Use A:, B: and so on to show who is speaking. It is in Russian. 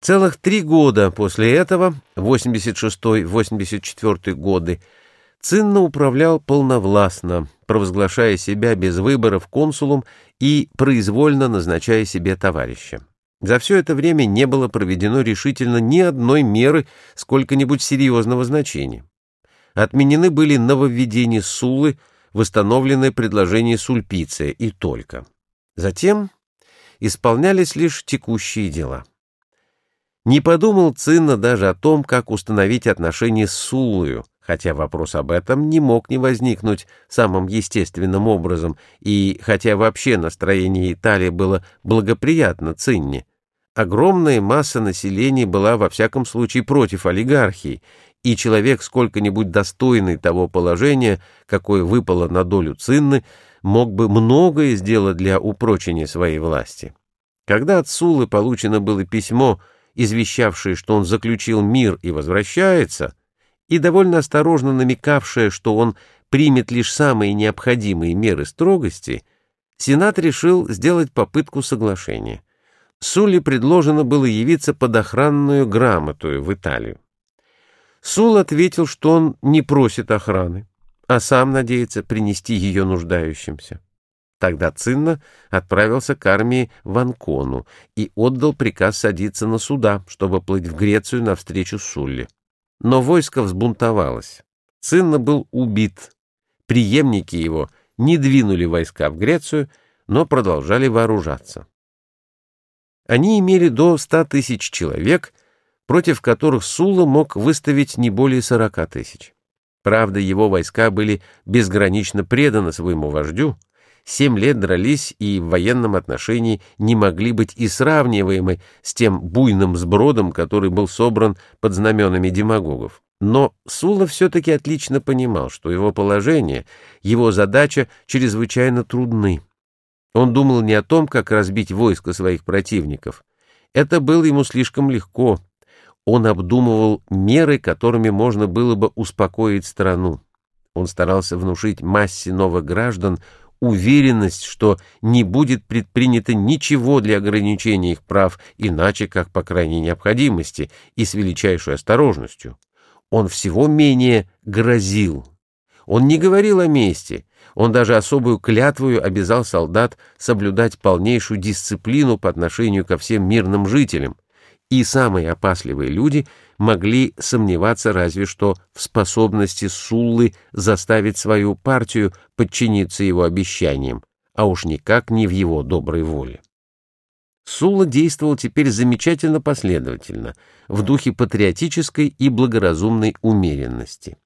A: Целых три года после этого, 86-84 годы, Цинна управлял полновластно, провозглашая себя без выборов консулом и произвольно назначая себе товарища. За все это время не было проведено решительно ни одной меры сколько-нибудь серьезного значения. Отменены были нововведения Суллы, восстановленное предложение Сульпиция и только. Затем исполнялись лишь текущие дела. Не подумал Цинна даже о том, как установить отношения с Суллою, хотя вопрос об этом не мог не возникнуть самым естественным образом, и хотя вообще настроение Италии было благоприятно Цинне, огромная масса населения была во всяком случае против олигархии, и человек, сколько-нибудь достойный того положения, какое выпало на долю Цинны, мог бы многое сделать для упрочения своей власти. Когда от Сулы получено было письмо, извещавшее, что он заключил мир и возвращается, и довольно осторожно намекавшее, что он примет лишь самые необходимые меры строгости, Сенат решил сделать попытку соглашения. Суле предложено было явиться под охранную грамоту в Италию. Сул ответил, что он не просит охраны, а сам надеется принести ее нуждающимся. Тогда Цинна отправился к армии в Анкону и отдал приказ садиться на суда, чтобы плыть в Грецию навстречу Сулле. Но войско взбунтовалось. Цинна был убит. Приемники его не двинули войска в Грецию, но продолжали вооружаться. Они имели до ста тысяч человек, против которых Сула мог выставить не более сорока тысяч. Правда, его войска были безгранично преданы своему вождю, семь лет дрались и в военном отношении не могли быть и сравниваемы с тем буйным сбродом, который был собран под знаменами демагогов. Но Сула все-таки отлично понимал, что его положение, его задача чрезвычайно трудны. Он думал не о том, как разбить войско своих противников. Это было ему слишком легко. Он обдумывал меры, которыми можно было бы успокоить страну. Он старался внушить массе новых граждан уверенность, что не будет предпринято ничего для ограничения их прав, иначе как по крайней необходимости и с величайшей осторожностью. Он всего менее грозил. Он не говорил о мести, он даже особую клятвою обязал солдат соблюдать полнейшую дисциплину по отношению ко всем мирным жителям, и самые опасливые люди могли сомневаться разве что в способности Суллы заставить свою партию подчиниться его обещаниям, а уж никак не в его доброй воле. Сулла действовал теперь замечательно последовательно, в духе патриотической и благоразумной умеренности.